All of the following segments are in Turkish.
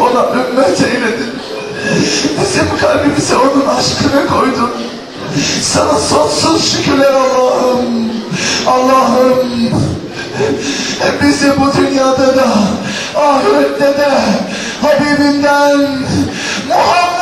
ona ümmet eyledin. Bizim kalbimize onun aşkını koydun. Sana sonsuz şükürler Allah'ım. Allah'ım. Bizi bu dünyada da ahirette de Habibinden Muhammed'den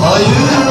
Gayrikime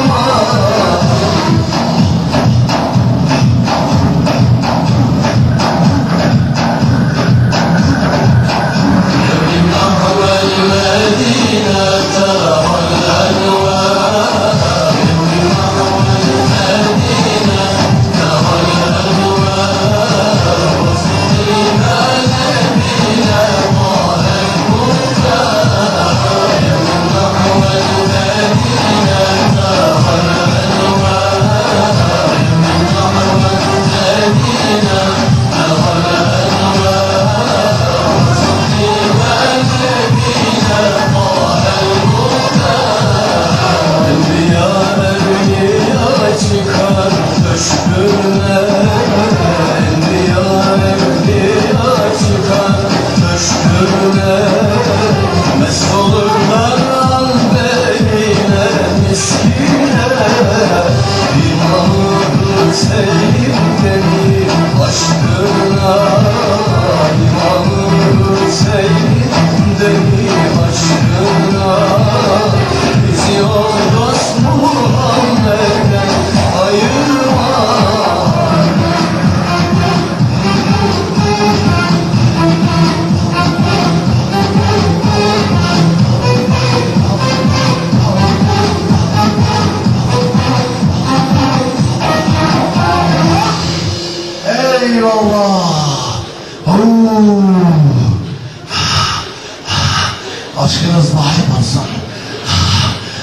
Eyvallah. Oo. Aşkınız daim.